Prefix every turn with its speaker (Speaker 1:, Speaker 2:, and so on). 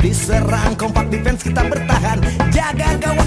Speaker 1: Diserang. Kompak defense kita bertahan. Jaga kawan